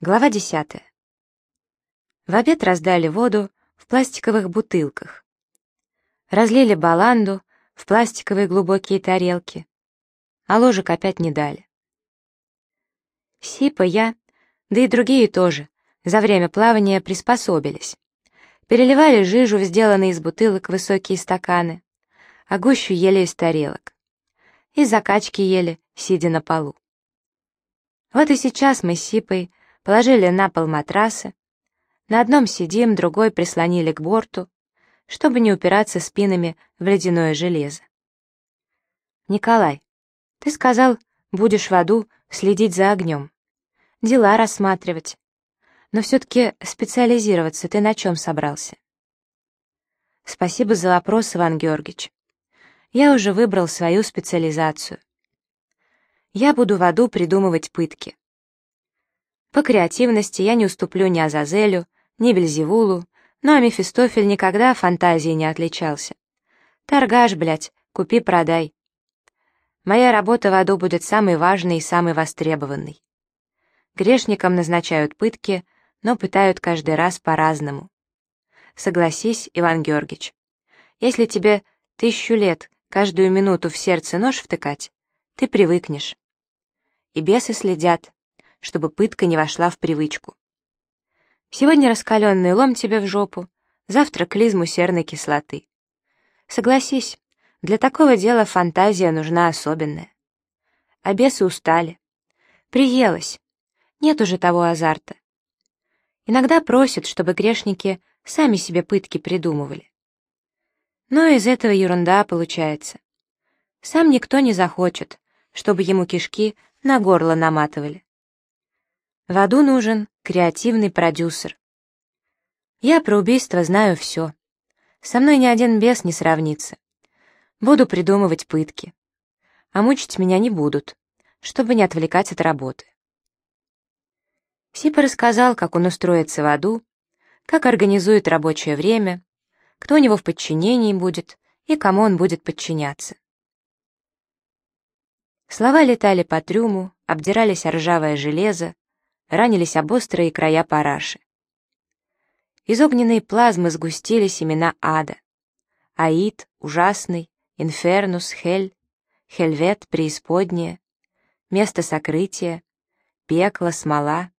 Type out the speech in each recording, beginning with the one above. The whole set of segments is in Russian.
Глава 10. В обед раздали воду в пластиковых бутылках. Разлили баланду в пластиковые глубокие тарелки, а ложек опять не дали. Сипа, я, да и другие тоже, за время плавания приспособились. Переливали жижу в сделанные из бутылок высокие стаканы, а гущу ели из тарелок. И закачки ели, сидя на полу. Вот и сейчас мы с Сипой положили на пол матрасы. На одном сидим, другой прислонили к борту, чтобы не упираться спинами в ледяное железо. «Николай, ты сказал, будешь в аду следить за огнем, дела рассматривать. Но все-таки специализироваться ты на чем собрался?» «Спасибо за вопрос, Иван Георгиевич. Я уже выбрал свою специализацию. Я буду в аду придумывать пытки. По креативности я не уступлю ни Азазелю, ни Бельзевулу, но Мефистофель никогда фантазией не отличался. Торгаш, блядь, купи-продай. Моя работа в аду будет самой важной и самой востребованной. Грешникам назначают пытки, но пытают каждый раз по-разному. Согласись, Иван Георгиевич, если тебе тысячу лет каждую минуту в сердце нож втыкать, ты привыкнешь. И бесы следят, чтобы пытка не вошла в привычку. Сегодня раскаленный лом тебе в жопу, завтра клизму серной кислоты. Согласись, для такого дела фантазия нужна особенная. А бесы устали. Приелось. Нет уже того азарта. Иногда просят, чтобы грешники сами себе пытки придумывали. Но из этого ерунда получается. Сам никто не захочет, чтобы ему кишки на горло наматывали. В аду нужен креативный продюсер. Я про убийство знаю все. Со мной ни один бес не сравнится. Буду придумывать пытки. А мучить меня не будут, чтобы не отвлекать от работы. Сипа рассказал, как он устроится в аду, как организует рабочее время, кто у него в подчинении будет и кому он будет подчиняться. Слова летали по трюму, обдирались о ржавое железо, ранились об острые края параши. Из огненной плазмы сгустили семена ада. Аид, ужасный, инфернус, хель, хельвет, преисподняя, место сокрытия, пекло, смола,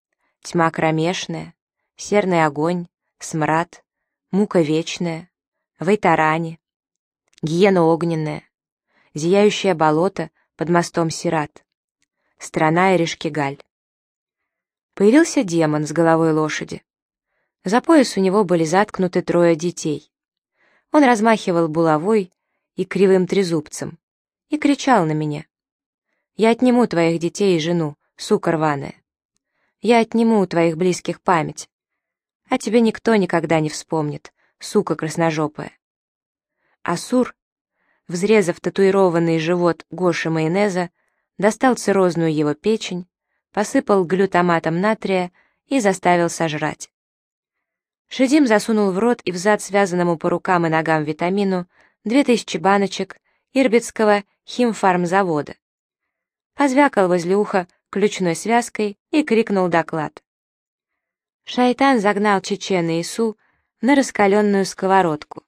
тьма кромешная, серный огонь, смрад, мука вечная, вайтарани, гиена огненная, зияющее болото под мостом Сират, страна Эришкигаль. Появился демон с головой лошади. За пояс у него были заткнуты трое детей. Он размахивал булавой и кривым трезубцем и кричал на меня. «Я отниму твоих детей и жену, сука рваная. Я отниму у твоих близких память. А тебе никто никогда не вспомнит, сука красножопая». Асур, взрезав татуированный живот Гоши майонеза, достал циррозную его печень, посыпал глютаматом натрия и заставил сожрать. Шедим засунул в рот и в зад связанному по рукам и ногам витамину две тысячи баночек ирбитского химфармзавода. Позвякал возле уха ключной связкой и крикнул доклад. Шайтан загнал чечена Ису на раскаленную сковородку,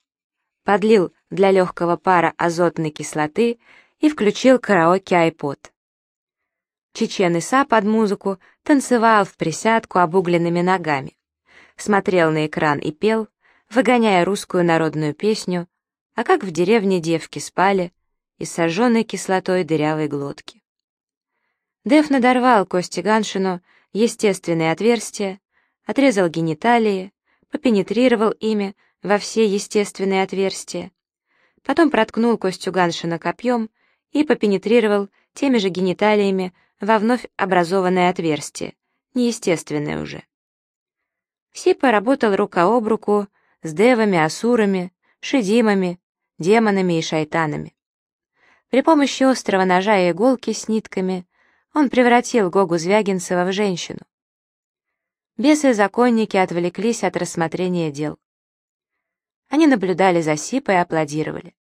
подлил для легкого пара азотной кислоты и включил караоке-айпод. Чечен Иса под музыку танцевал в присядку обугленными ногами, смотрел на экран и пел, выгоняя русскую народную песню, а как в деревне девки спали из сожженной кислотой дырявой глотки. Дев надорвал Кости Ганшину естественные отверстия, отрезал гениталии, попенетрировал ими во все естественные отверстия, потом проткнул Костю Ганшина копьем и попенетрировал теми же гениталиями во вновь образованное отверстие, неестественное уже. Сипа работал рука об руку с девами, асурами, шедимами, демонами и шайтанами. При помощи острого ножа и иголки с нитками он превратил Гогу Звягинцева в женщину. Бесы и законники отвлеклись от рассмотрения дел. Они наблюдали за Сипой и аплодировали.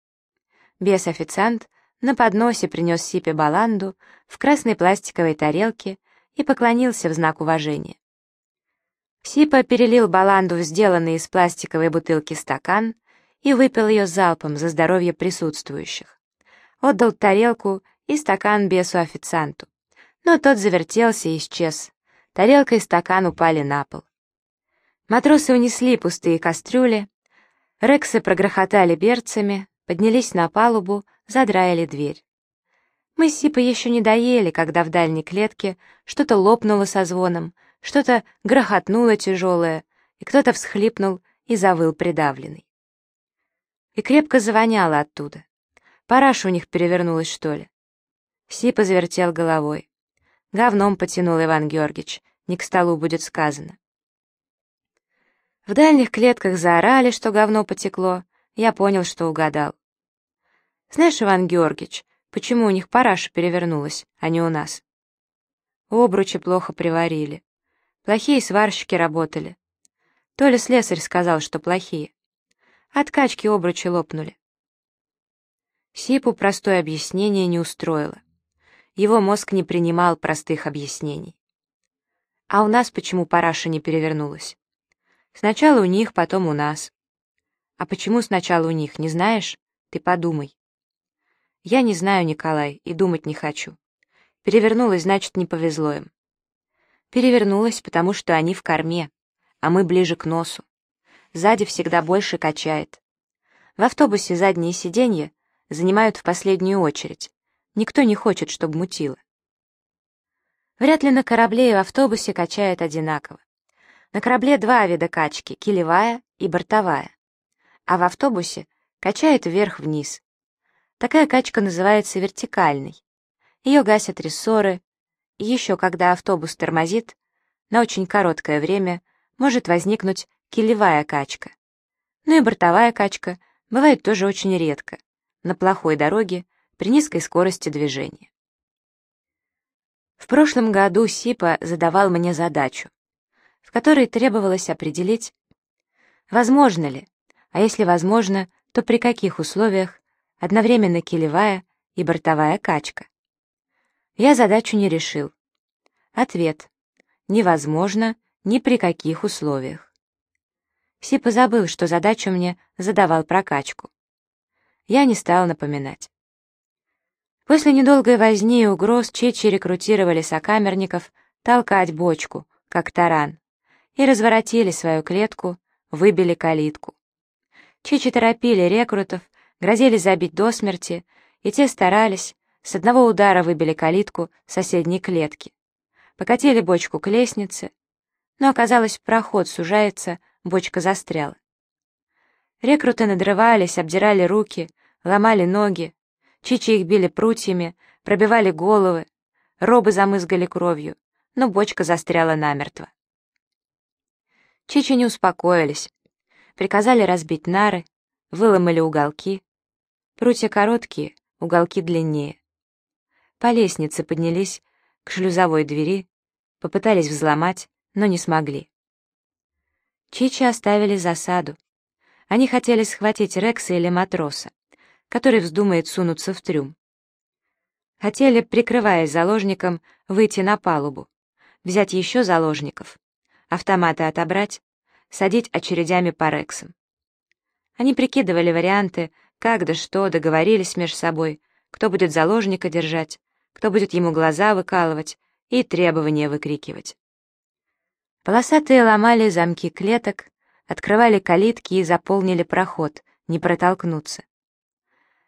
Бес-официант на подносе принес Сипе баланду в красной пластиковой тарелке и поклонился в знак уважения. Сипа перелил баланду в сделанный из пластиковой бутылки стакан и выпил ее залпом за здоровье присутствующих. Отдал тарелку и стакан бесу-официанту. Но тот завертелся и исчез. Тарелка и стакан упали на пол. Матросы унесли пустые кастрюли, рексы прогрохотали берцами, поднялись на палубу, задраили дверь. Мы с Сипой еще не доели, когда в дальней клетке что-то лопнуло со звоном, что-то грохотнуло тяжелое, и кто-то всхлипнул и завыл придавленный. И крепко завоняло оттуда. Параша у них перевернулась, что ли? Сипа завертел головой. Говном потянул Иван Георгиевич, не к столу будет сказано. В дальних клетках заорали, что говно потекло, я понял, что угадал. Знаешь, Иван Георгиевич, почему у них параша перевернулась, а не у нас? Обручи плохо приварили. Плохие сварщики работали. То ли слесарь сказал, что плохие. От качки обручи лопнули. Сипу простое объяснение не устроило. Его мозг не принимал простых объяснений. А у нас почему параша не перевернулась? Сначала у них, потом у нас. А почему сначала у них, не знаешь? Ты подумай. Я не знаю, Николай, и думать не хочу. Перевернулась, значит, не повезло им. Перевернулась, потому что они в корме, а мы ближе к носу. Сзади всегда больше качает. В автобусе задние сиденья занимают в последнюю очередь. Никто не хочет, чтобы мутило. Вряд ли на корабле и в автобусе качает одинаково. На корабле два вида качки — килевая и бортовая. А в автобусе качает вверх-вниз. Такая качка называется вертикальной. Ее гасят рессоры, и еще когда автобус тормозит, на очень короткое время может возникнуть килевая качка. Ну и бортовая качка бывает тоже очень редко, на плохой дороге, при низкой скорости движения. В прошлом году Сипа задавал мне задачу, в которой требовалось определить, возможно ли, а если возможно, то при каких условиях одновременно килевая и бортовая качка. Я задачу не решил. Ответ. Невозможно ни при каких условиях. Сипа забыл, что задачу мне задавал прокачку. Я не стал напоминать. После недолгой возни и угроз Чечи рекрутировали сокамерников толкать бочку, как таран, и разворотили свою клетку, выбили калитку. Чичи торопили рекрутов, грозили забить до смерти, и те старались, с одного удара выбили калитку соседней клетки. Покатили бочку к лестнице, но оказалось, проход сужается, бочка застряла. Рекруты надрывались, обдирали руки, ломали ноги, чичи их били прутьями, пробивали головы, робы замызгали кровью, но бочка застряла намертво. Чичи не успокоились, приказали разбить нары, выломали уголки. Прутья короткие, уголки длиннее. По лестнице поднялись к шлюзовой двери, попытались взломать, но не смогли. Чичи оставили засаду. Они хотели схватить Рекса или матроса, который вздумает сунуться в трюм. Хотели, прикрываясь заложником, выйти на палубу, взять еще заложников, автоматы отобрать, садить очередями по Рексам. Они прикидывали варианты, как да что, договорились между собой, кто будет заложника держать, кто будет ему глаза выкалывать и требования выкрикивать. Полосатые ломали замки клеток, открывали калитки и заполнили проход, не протолкнуться.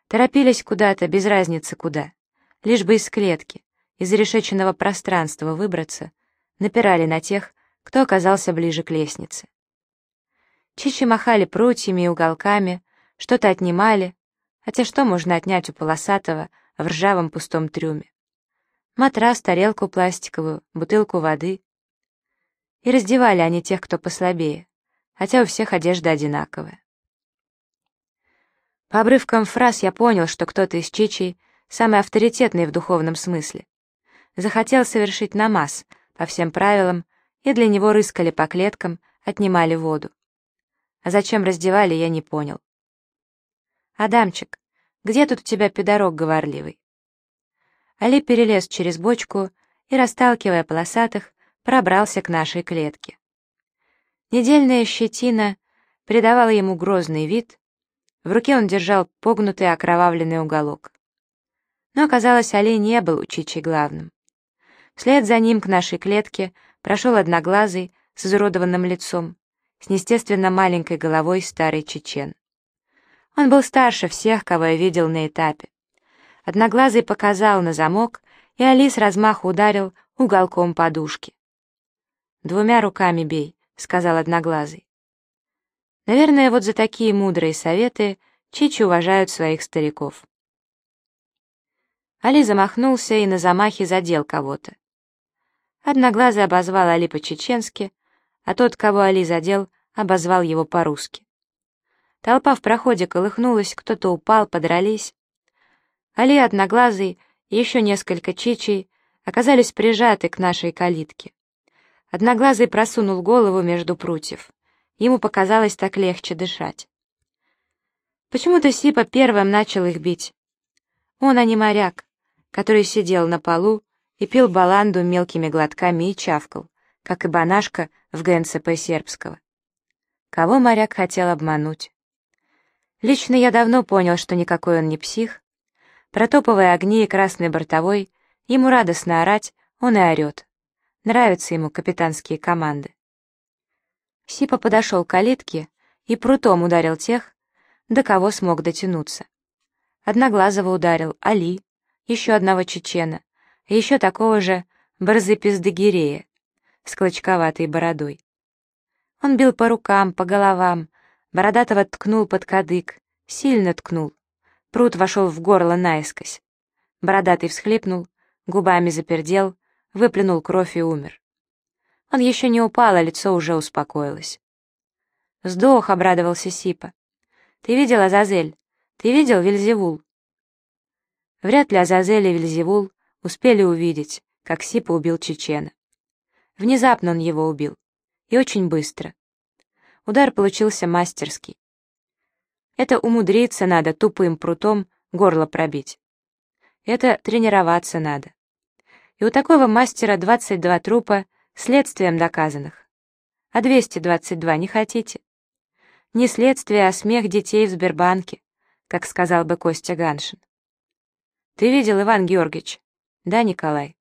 Торопились куда-то, без разницы куда, лишь бы из клетки, из решеченного пространства выбраться, напирали на тех, кто оказался ближе к лестнице. Чичи махали прутьями и уголками, что-то отнимали, хотя что можно отнять у полосатого в ржавом пустом трюме? матрас, тарелку пластиковую, бутылку воды. И раздевали они тех, кто послабее, хотя у всех одежда одинаковая. По обрывкам фраз я понял, что кто-то из чичей, самый авторитетный в духовном смысле, захотел совершить намаз по всем правилам, и для него рыскали по клеткам, отнимали воду. А зачем раздевали, я не понял. «Адамчик, где тут у тебя пидорок говорливый?» Али перелез через бочку и, расталкивая полосатых, пробрался к нашей клетке. Недельная щетина придавала ему грозный вид, в руке он держал погнутый окровавленный уголок. Но оказалось, Али не был у Чичи главным. Вслед за ним к нашей клетке прошел одноглазый с изуродованным лицом, с неестественно маленькой головой старый чечен. Он был старше всех, кого я видел на этапе. Одноглазый показал на замок, и Али с размаху ударил уголком подушки. «Двумя руками бей», — сказал Одноглазый. Наверное, вот за такие мудрые советы Чичи уважают своих стариков. Али замахнулся и на замахе задел кого-то. Одноглазый обозвал Али по-чеченски, а тот, кого Али задел, обозвал его по-русски. Толпа в проходе колыхнулась, кто-то упал, подрались. Али Одноглазый и еще несколько чичей оказались прижаты к нашей калитке. Одноглазый просунул голову между прутьев. Ему показалось так легче дышать. Почему-то Сипа первым начал их бить. Он, а не моряк, который сидел на полу и пил баланду мелкими глотками и чавкал, как и банашка в ГНЦП сербского. Кого моряк хотел обмануть? Лично я давно понял, что никакой он не псих. Протопывая огни и красный бортовой, ему радостно орать, он и орет. Нравятся ему капитанские команды. Сипа подошел к калитке и прутом ударил тех, до кого смог дотянуться. Одноглазого ударил Али, еще одного чечена, еще такого же Барзы-Пиздагирея с клочковатой бородой. Он бил по рукам, по головам, бородатого ткнул под кадык, сильно ткнул. Прут вошел в горло наискось. Бородатый всхлипнул, губами запердел, выплюнул кровь и умер. Он еще не упал, а лицо уже успокоилось. «Сдох», — обрадовался Сипа. «Ты видел Азазель? Ты видел Вильзевул?» Вряд ли Азазель и Вильзевул успели увидеть, как Сипа убил Чечена. Внезапно он его убил. И очень быстро. Удар получился мастерский. Это умудриться надо тупым прутом горло пробить. Это тренироваться надо. И у такого мастера 22 трупа следствием доказанных. А 222 не хотите? Не следствие, а смех детей в Сбербанке, как сказал бы Костя Ганшин. Ты видел, Иван Георгиевич? Да, Николай.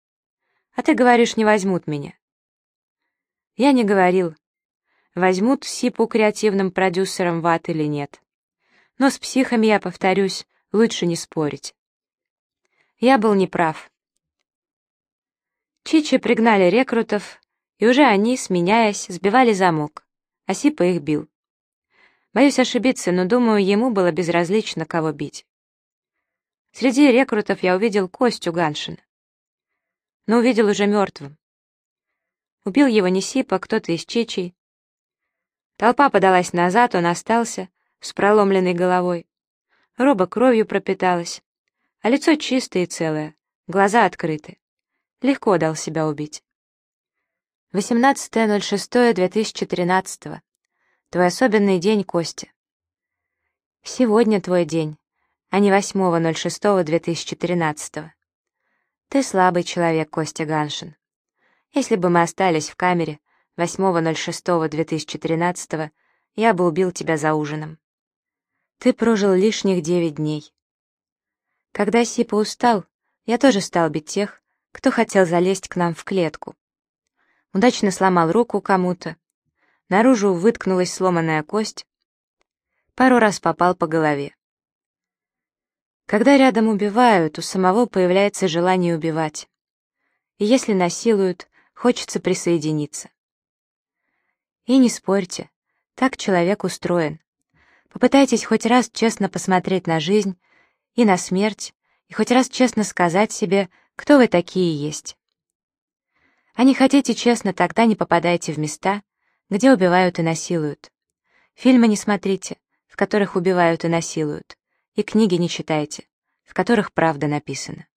А ты говоришь, не возьмут меня. Я не говорил, возьмут СИПу креативным продюсером в ад или нет. Но с психами, я повторюсь, лучше не спорить. Я был неправ. Чичи пригнали рекрутов, и уже они, сменяясь, сбивали замок, а Сипа их бил. Боюсь ошибиться, но думаю, ему было безразлично, кого бить. Среди рекрутов я увидел Костю Ганшина. Но увидел уже мертвым. Убил его не Сипа, кто-то из Чичей. Толпа подалась назад, он остался с проломленной головой. Роба кровью пропиталась, а лицо чистое и целое, глаза открыты. Легко дал себя убить. 18.06.2013. Твой особенный день, Костя. Сегодня твой день, а не 8.06.2013. Ты слабый человек, Костя Ганшин. Если бы мы остались в камере 8.06.2013, я бы убил тебя за ужином. Ты прожил лишних девять дней. Когда Сипа устал, я тоже стал бить тех, кто хотел залезть к нам в клетку удачно сломал руку кому-то, наружу выткнулась сломанная кость, пару раз попал по голове. Когда рядом убивают, у самого появляется желание убивать. И если насилуют, хочется присоединиться. И не спорьте, так человек устроен. Попытайтесь хоть раз честно посмотреть на жизнь и на смерть, и хоть раз честно сказать себе, кто вы такие есть. А не хотите честно, тогда не попадайте в места, где убивают и насилуют. Фильмы не смотрите, в которых убивают и насилуют, и книги не читайте, в которых правда написана.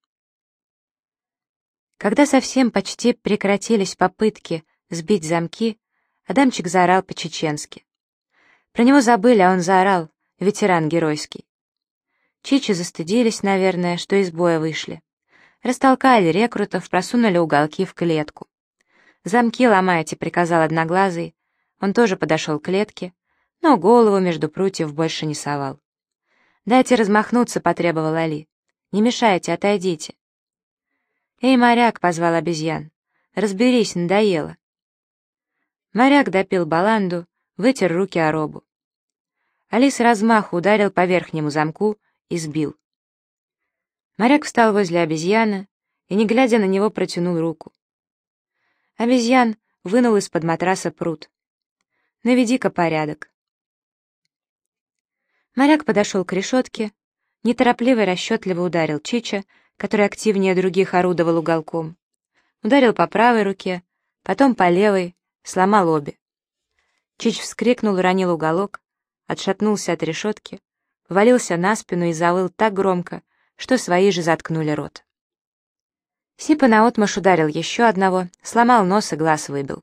Когда совсем почти прекратились попытки сбить замки, Адамчик заорал по-чеченски. Про него забыли, а он заорал, ветеран геройский. Чичи застыдились, наверное, что из боя вышли. Растолкали рекрутов, просунули уголки в клетку. «Замки ломайте», — приказал Одноглазый. Он тоже подошел к клетке, но голову между прутьев больше не совал. «Дайте размахнуться», — потребовал Али. «Не мешайте, отойдите». «Эй, моряк», — позвал обезьян, — «разберись, надоело». Моряк допил баланду, вытер руки о робу. Али с размаху ударил по верхнему замку и сбил. Моряк встал возле обезьяна и, не глядя на него, протянул руку. Обезьян вынул из-под матраса пруд. «Наведи-ка порядок». Моряк подошел к решетке, неторопливо и расчетливо ударил Чича, который активнее других орудовал уголком. Ударил по правой руке, потом по левой, сломал обе. Чич вскрикнул, уронил уголок, отшатнулся от решетки, валился на спину и завыл так громко, что свои же заткнули рот. Сипа наотмашь ударил еще одного, сломал нос и глаз выбил.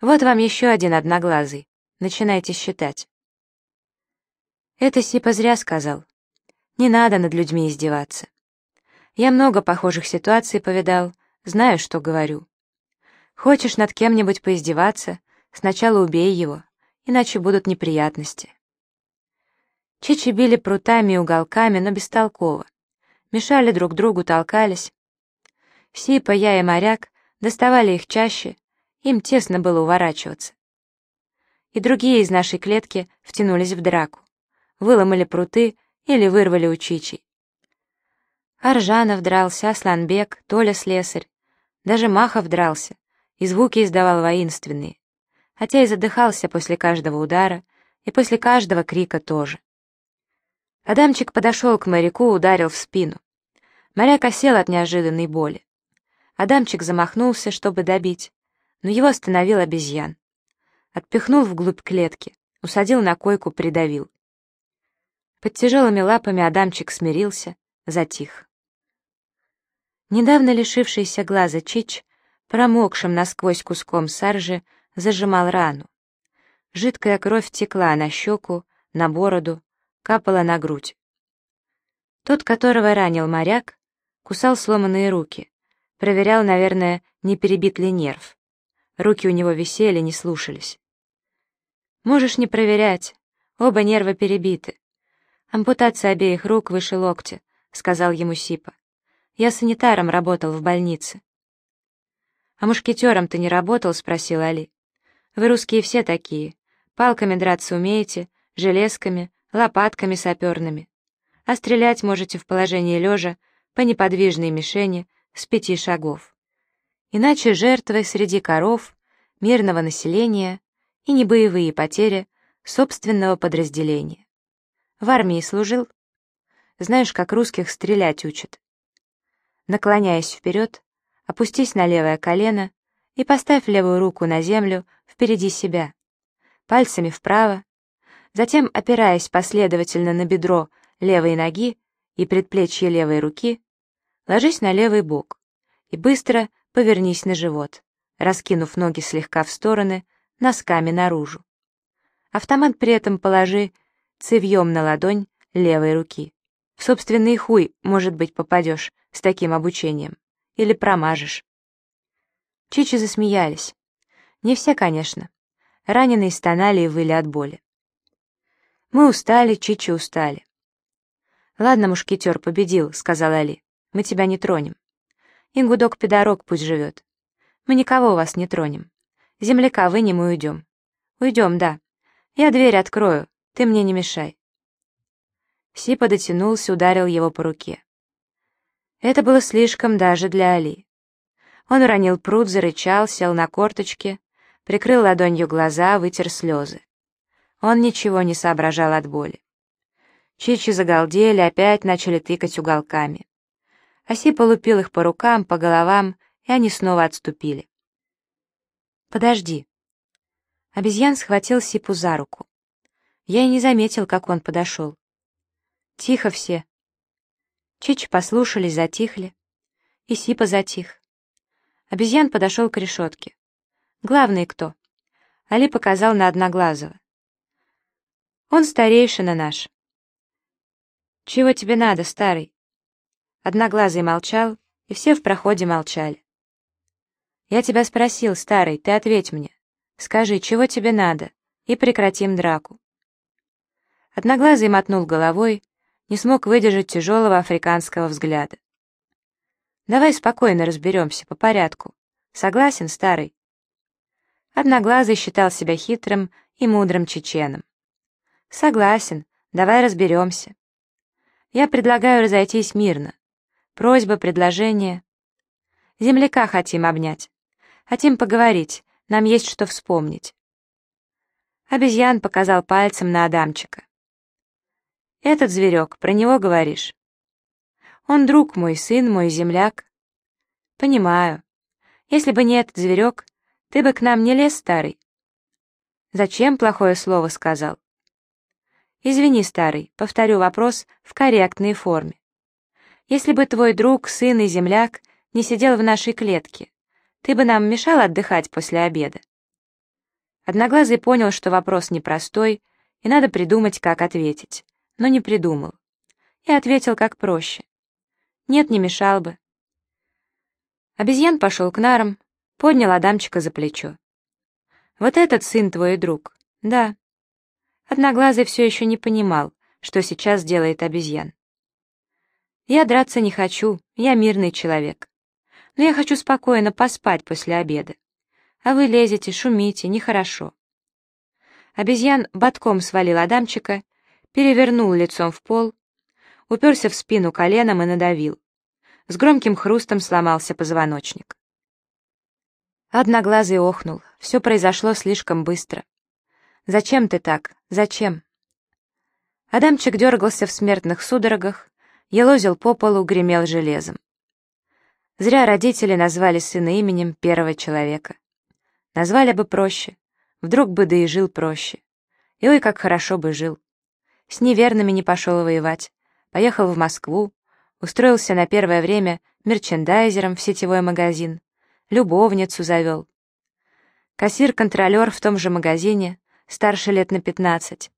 Вот вам еще один одноглазый. Начинайте считать. Это Сипа зря сказал. Не надо над людьми издеваться. Я много похожих ситуаций повидал, знаю, что говорю. Хочешь над кем-нибудь поиздеваться, сначала убей его, иначе будут неприятности. Чичи били прутами и уголками, но бестолково. Мешали друг другу, толкались. Сипа, я и моряк доставали их чаще, им тесно было уворачиваться. И другие из нашей клетки втянулись в драку, выломали пруты или вырвали у Чичи. Аржанов дрался, Асланбек, Толя слесарь, даже Махов дрался, и звуки издавал воинственные, хотя и задыхался после каждого удара и после каждого крика тоже. Адамчик подошел к моряку, ударил в спину. Моряк осел от неожиданной боли. Адамчик замахнулся, чтобы добить, но его остановил обезьян. Отпихнул вглубь клетки, усадил на койку, придавил. Под тяжелыми лапами Адамчик смирился, затих. Недавно лишившийся глаза Чич, промокшим насквозь куском саржи, зажимал рану. Жидкая кровь текла на щеку, на бороду, капала на грудь. Тот, которого ранил моряк, кусал сломанные руки, Проверял, наверное, не перебит ли нерв. Руки у него висели, не слушались. Можешь не проверять. Оба нерва перебиты. Ампутация обеих рук выше локтя, сказал ему Сипа. Я санитаром работал в больнице. А мушкетером ты не работал? спросил Али. Вы русские все такие. Палками драться умеете, железками, лопатками саперными. А стрелять можете в положении лежа по неподвижной мишени с пяти шагов. Иначе жертвы среди коров, мирного населения и небоевые потери собственного подразделения. В армии служил? Знаешь, как русских стрелять учат. Наклоняясь вперед, опустись на левое колено и поставь левую руку на землю впереди себя, пальцами вправо, затем, опираясь последовательно на бедро левой ноги и предплечье левой руки, Ложись на левый бок и быстро повернись на живот, раскинув ноги слегка в стороны, носками наружу. Автомат при этом положи цевьем на ладонь левой руки. В собственный хуй, может быть, попадешь с таким обучением. Или промажешь. Чичи засмеялись. Не все, конечно. Раненые стонали и выли от боли. Мы устали, Чичи устали. «Ладно, мушкетер победил», — сказал Али. Мы тебя не тронем. Ингудок-педорог пусть живет. Мы никого у вас не тронем. Земляка вынем и уйдем. Уйдем, да. Я дверь открою, ты мне не мешай. Сипа дотянулся, ударил его по руке. Это было слишком даже для Али. Он уронил пруд, зарычал, сел на корточки, прикрыл ладонью глаза, вытер слезы. Он ничего не соображал от боли. Чичи загалдели, опять начали тыкать уголками. Оси полупил их по рукам, по головам, и они снова отступили. «Подожди». Обезьян схватил Сипу за руку. Я и не заметил, как он подошел. «Тихо все». Чичи послушались, затихли. И Сипа затих. Обезьян подошел к решетке. «Главный кто?» Али показал на Одноглазого. «Он старейшина наш». «Чего тебе надо, старый?» Одноглазый молчал, и все в проходе молчали. «Я тебя спросил, старый, ты ответь мне. Скажи, чего тебе надо, и прекратим драку». Одноглазый мотнул головой, не смог выдержать тяжелого африканского взгляда. «Давай спокойно разберемся, по порядку. Согласен, старый?» Одноглазый считал себя хитрым и мудрым чеченом. «Согласен, давай разберемся. Я предлагаю разойтись мирно. Просьба, предложение. Земляка хотим обнять. Хотим поговорить, нам есть что вспомнить». Обезьян показал пальцем на Адамчика. «Этот зверек, про него говоришь?» «Он друг мой, сын мой, земляк». «Понимаю. Если бы не этот зверек, ты бы к нам не лез, старый». «Зачем плохое слово сказал?» «Извини, старый, повторю вопрос в корректной форме. Если бы твой друг, сын и земляк не сидел в нашей клетке, ты бы нам мешал отдыхать после обеда?» Одноглазый понял, что вопрос непростой, и надо придумать, как ответить но не придумал. И ответил как проще. Нет, не мешал бы. Обезьян пошел к нарам, поднял Адамчика за плечо. «Вот этот сын твой друг?» «Да». Одноглазый все еще не понимал, что сейчас делает обезьян. «Я драться не хочу, я мирный человек. Но я хочу спокойно поспать после обеда. А вы лезете, шумите, нехорошо». Обезьян ботком свалил Адамчика перевернул лицом в пол, уперся в спину коленом и надавил. С громким хрустом сломался позвоночник. Одноглазый охнул. Все произошло слишком быстро. «Зачем ты так? Зачем?» Адамчик дергался в смертных судорогах, елозил по полу, гремел железом. Зря родители назвали сына именем первого человека. Назвали бы проще, вдруг бы да и жил проще. И ой, как хорошо бы жил. С неверными не пошел воевать. Поехал в Москву, устроился на первое время мерчендайзером в сетевой магазин, любовницу завел. Кассир-контролер в том же магазине, старше лет на 15.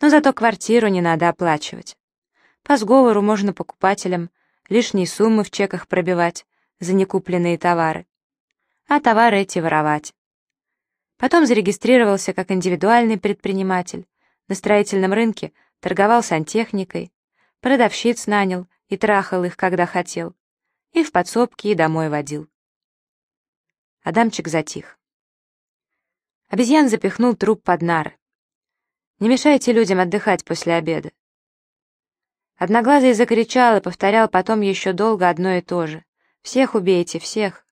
Но зато квартиру не надо оплачивать. По сговору можно покупателям лишние суммы в чеках пробивать за некупленные товары. А товары эти воровать. Потом зарегистрировался как индивидуальный предприниматель. На строительном рынке торговал сантехникой, продавщиц нанял и трахал их, когда хотел, и в подсобке и домой водил. Адамчик затих. Обезьян запихнул труп под нары. «Не мешайте людям отдыхать после обеда». Одноглазый закричал и повторял потом еще долго одно и то же. «Всех убейте, всех!»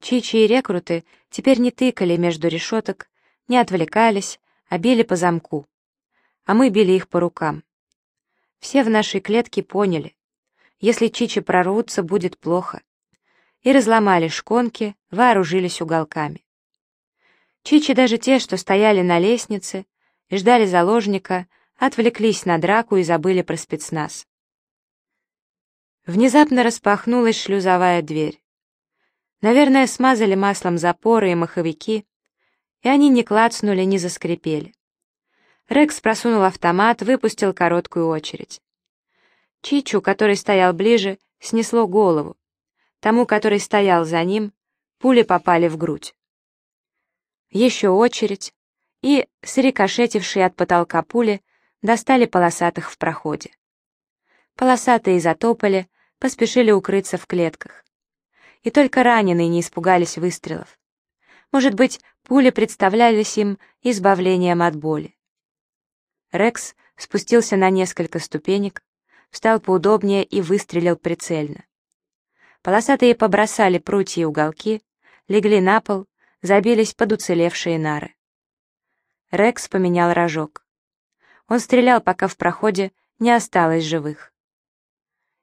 Чичи и рекруты теперь не тыкали между решеток, не отвлекались, а били по замку а мы били их по рукам. Все в нашей клетке поняли, если чичи прорвутся, будет плохо. И разломали шконки, вооружились уголками. Чичи даже те, что стояли на лестнице и ждали заложника, отвлеклись на драку и забыли про спецназ. Внезапно распахнулась шлюзовая дверь. Наверное, смазали маслом запоры и маховики, и они не клацнули, не заскрипели. Рекс просунул автомат, выпустил короткую очередь. Чичу, который стоял ближе, снесло голову. Тому, который стоял за ним, пули попали в грудь. Еще очередь, и, срикошетившие от потолка пули, достали полосатых в проходе. Полосатые затопали, поспешили укрыться в клетках. И только раненые не испугались выстрелов. Может быть, пули представлялись им избавлением от боли. Рекс спустился на несколько ступенек, встал поудобнее и выстрелил прицельно. Полосатые побросали прутья и уголки, легли на пол, забились под уцелевшие нары. Рекс поменял рожок. Он стрелял, пока в проходе не осталось живых.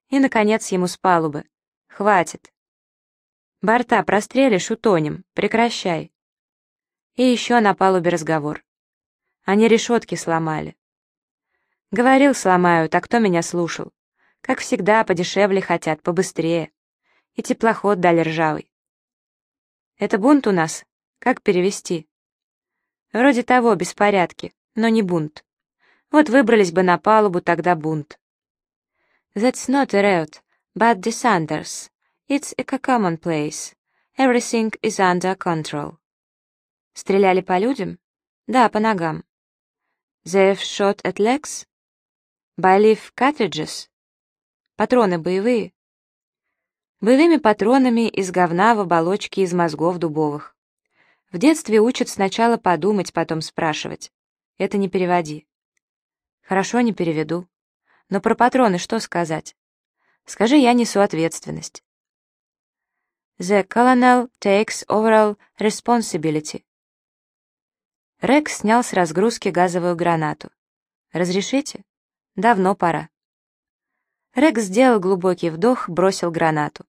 И, наконец, ему с палубы. «Хватит!» «Борта прострелишь, утонем. Прекращай!» И еще на палубе разговор. Они решетки сломали. Говорил, сломают, а кто меня слушал? Как всегда, подешевле хотят, побыстрее. И теплоход дали ржавый. Это бунт у нас? Как перевести? Вроде того, беспорядки, но не бунт. Вот выбрались бы на палубу, тогда бунт. That's not a riot, but descenders. It's a common place. Everything is under control. Стреляли по людям? Да, по ногам. They've shot at legs? Leaf cartridges? Патроны боевые? Боевыми патронами из говна в оболочке из мозгов дубовых. В детстве учат сначала подумать, потом спрашивать. Это не переводи. Хорошо, не переведу. Но про патроны что сказать? Скажи, я несу ответственность. The colonel takes overall responsibility. Рекс снял с разгрузки газовую гранату. «Разрешите?» «Давно пора». Рекс сделал глубокий вдох, бросил гранату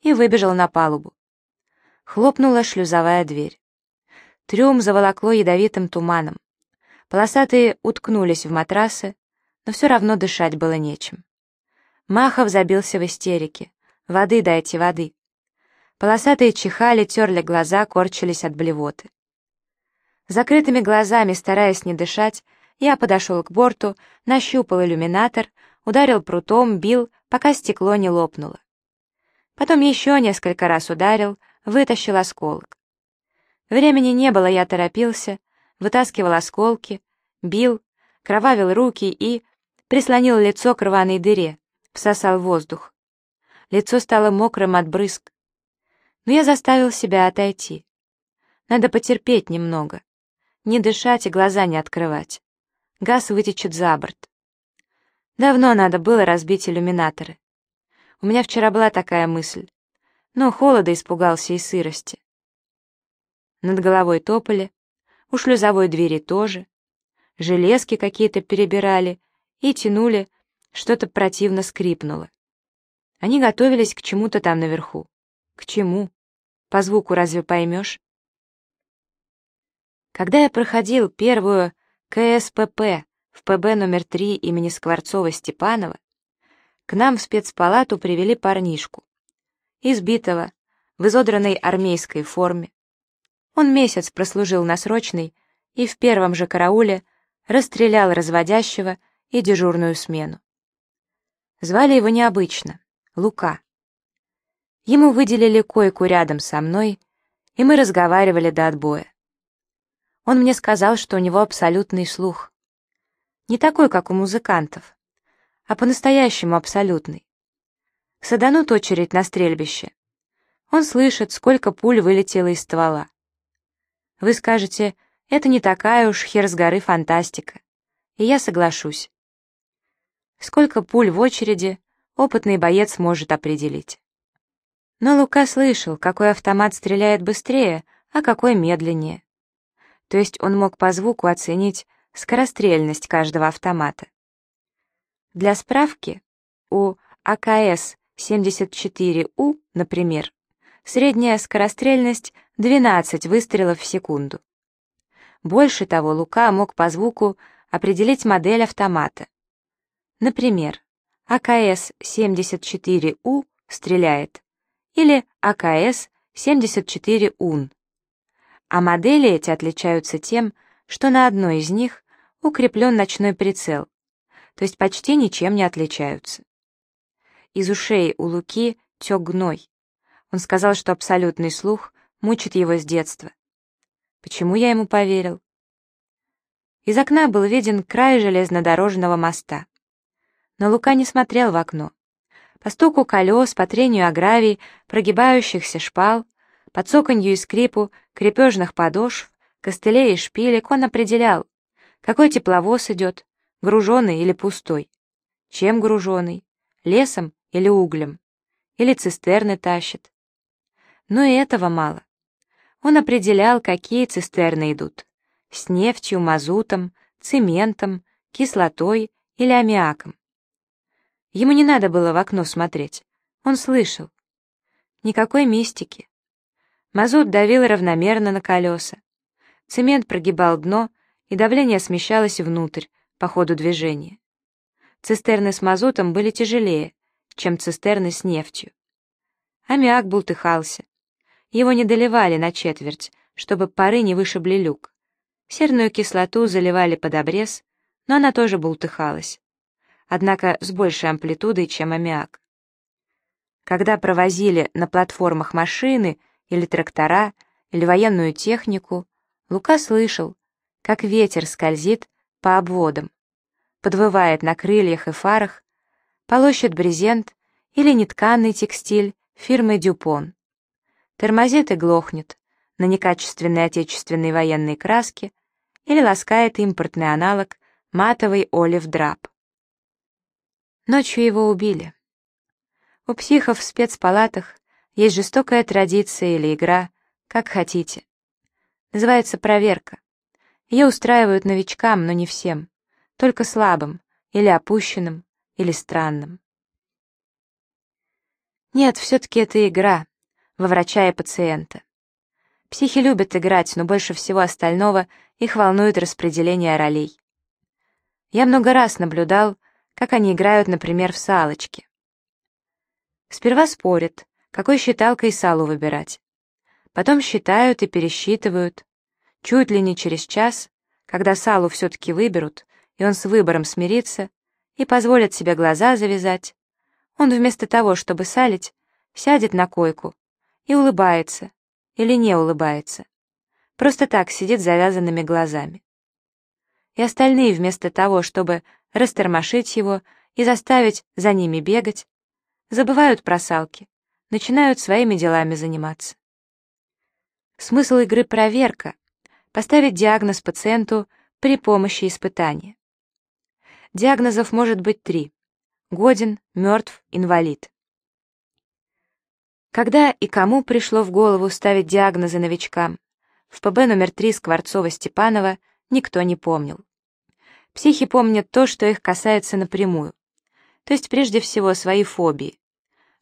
и выбежал на палубу. Хлопнула шлюзовая дверь. Трюм заволокло ядовитым туманом. Полосатые уткнулись в матрасы, но все равно дышать было нечем. Махов забился в истерике. «Воды дайте, воды!» Полосатые чихали, терли глаза, корчились от блевоты. Закрытыми глазами, стараясь не дышать, я подошел к борту, нащупал иллюминатор, ударил прутом, бил, пока стекло не лопнуло. Потом еще несколько раз ударил, вытащил осколок. Времени не было, я торопился, вытаскивал осколки, бил, кровавил руки и прислонил лицо к рваной дыре, всосал воздух. Лицо стало мокрым от брызг но я заставил себя отойти. Надо потерпеть немного. Не дышать и глаза не открывать. Газ вытечет за борт. Давно надо было разбить иллюминаторы. У меня вчера была такая мысль. Но холода испугался и сырости. Над головой топали, у шлюзовой двери тоже. Железки какие-то перебирали и тянули, что-то противно скрипнуло. Они готовились к чему-то там наверху. К чему? По звуку разве поймешь? Когда я проходил первую КСПП в ПБ номер 3 имени Скворцова-Степанова, к нам в спецпалату привели парнишку, избитого, в изодранной армейской форме. Он месяц прослужил на срочной и в первом же карауле расстрелял разводящего и дежурную смену. Звали его необычно — Лука. Ему выделили койку рядом со мной, и мы разговаривали до отбоя. Он мне сказал, что у него абсолютный слух. Не такой, как у музыкантов, а по-настоящему абсолютный. Саданут очередь на стрельбище. Он слышит, сколько пуль вылетело из ствола. Вы скажете, это не такая уж хер с горы фантастика. И я соглашусь. Сколько пуль в очереди, опытный боец может определить. Но Лука слышал, какой автомат стреляет быстрее, а какой медленнее. То есть он мог по звуку оценить скорострельность каждого автомата. Для справки, у АКС-74У, например, средняя скорострельность 12 выстрелов в секунду. Больше того, Лука мог по звуку определить модель автомата. Например, АКС-74У стреляет или АКС-74 УН. А модели эти отличаются тем, что на одной из них укреплен ночной прицел, то есть почти ничем не отличаются. Из ушей у Луки тек гной. Он сказал, что абсолютный слух мучит его с детства. Почему я ему поверил? Из окна был виден край железнодорожного моста. Но Лука не смотрел в окно. По стуку колес, по трению о прогибающихся шпал, по цоканью и скрипу крепежных подошв, костылей и шпилек он определял, какой тепловоз идет, груженный или пустой, чем груженный, лесом или углем, или цистерны тащит. Но и этого мало. Он определял, какие цистерны идут, с нефтью, мазутом, цементом, кислотой или аммиаком. Ему не надо было в окно смотреть. Он слышал. Никакой мистики. Мазут давил равномерно на колеса. Цемент прогибал дно, и давление смещалось внутрь по ходу движения. Цистерны с мазутом были тяжелее, чем цистерны с нефтью. Аммиак бултыхался. Его не доливали на четверть, чтобы пары не вышибли люк. Серную кислоту заливали под обрез, но она тоже бултыхалась однако с большей амплитудой, чем аммиак. Когда провозили на платформах машины или трактора, или военную технику, Лука слышал, как ветер скользит по обводам, подвывает на крыльях и фарах, полощет брезент или нетканный текстиль фирмы «Дюпон». Тормозит и глохнет на некачественной отечественной военной краске или ласкает импортный аналог матовый олив драп. Ночью его убили. У психов в спецпалатах есть жестокая традиция или игра, как хотите. Называется проверка. Ее устраивают новичкам, но не всем, только слабым, или опущенным, или странным. Нет, все-таки это игра, во врача и пациента. Психи любят играть, но больше всего остального их волнует распределение ролей. Я много раз наблюдал, как они играют, например, в салочки. Сперва спорят, какой считалкой салу выбирать. Потом считают и пересчитывают. Чуть ли не через час, когда салу все-таки выберут, и он с выбором смирится, и позволят себе глаза завязать, он вместо того, чтобы салить, сядет на койку и улыбается, или не улыбается. Просто так сидит завязанными глазами. И остальные вместо того, чтобы растормошить его и заставить за ними бегать, забывают про салки начинают своими делами заниматься. Смысл игры проверка — поставить диагноз пациенту при помощи испытания. Диагнозов может быть три — годен, мертв, инвалид. Когда и кому пришло в голову ставить диагнозы новичкам, в ПБ номер 3 Скворцова-Степанова никто не помнил. Психи помнят то, что их касается напрямую, то есть прежде всего свои фобии,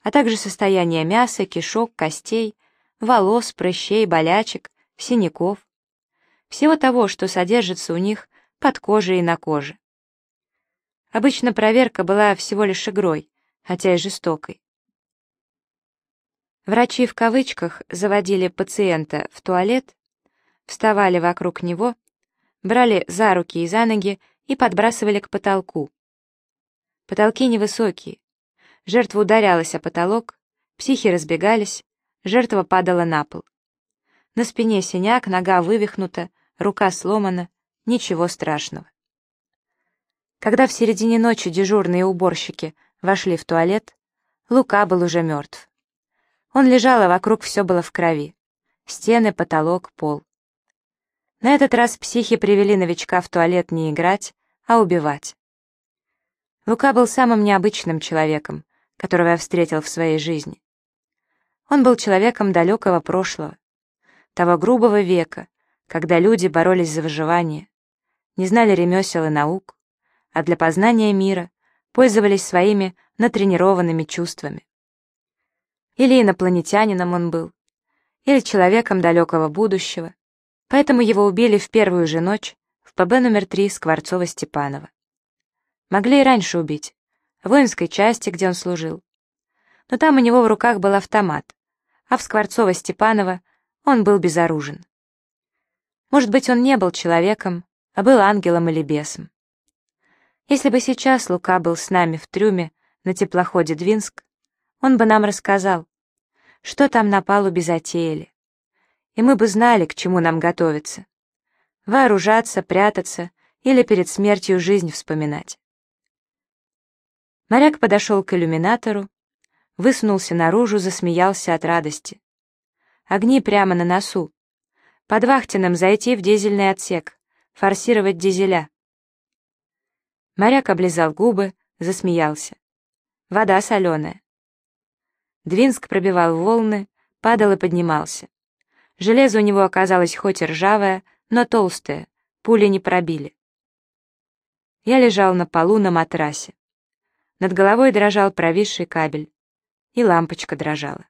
а также состояние мяса, кишок, костей, волос, прыщей, болячек, синяков, всего того, что содержится у них под кожей и на коже. Обычно проверка была всего лишь игрой, хотя и жестокой. Врачи в кавычках заводили пациента в туалет, вставали вокруг него, брали за руки и за ноги и подбрасывали к потолку. Потолки невысокие, Жертва ударялась о потолок, психи разбегались, жертва падала на пол. На спине синяк, нога вывихнута, рука сломана, ничего страшного. Когда в середине ночи дежурные уборщики вошли в туалет, Лука был уже мертв. Он лежал, а вокруг все было в крови. Стены, потолок, пол. На этот раз психи привели новичка в туалет не играть, а убивать. Лука был самым необычным человеком, которого я встретил в своей жизни. Он был человеком далекого прошлого, того грубого века, когда люди боролись за выживание, не знали ремесел и наук, а для познания мира пользовались своими натренированными чувствами. Или инопланетянином он был, или человеком далекого будущего, поэтому его убили в первую же ночь в ПБ номер 3 Скворцова-Степанова. Могли и раньше убить, воинской части, где он служил. Но там у него в руках был автомат, а в Скворцово-Степаново он был безоружен. Может быть, он не был человеком, а был ангелом или бесом. Если бы сейчас Лука был с нами в трюме на теплоходе Двинск, он бы нам рассказал, что там на палубе затеяли, и мы бы знали, к чему нам готовиться. Вооружаться, прятаться или перед смертью жизнь вспоминать. Моряк подошел к иллюминатору, высунулся наружу, засмеялся от радости. Огни прямо на носу. Под вахтином зайти в дизельный отсек, форсировать дизеля. Моряк облизал губы, засмеялся. Вода соленая. Двинск пробивал волны, падал и поднимался. Железо у него оказалось хоть и ржавое, но толстое, пули не пробили. Я лежал на полу на матрасе. Над головой дрожал провисший кабель, и лампочка дрожала.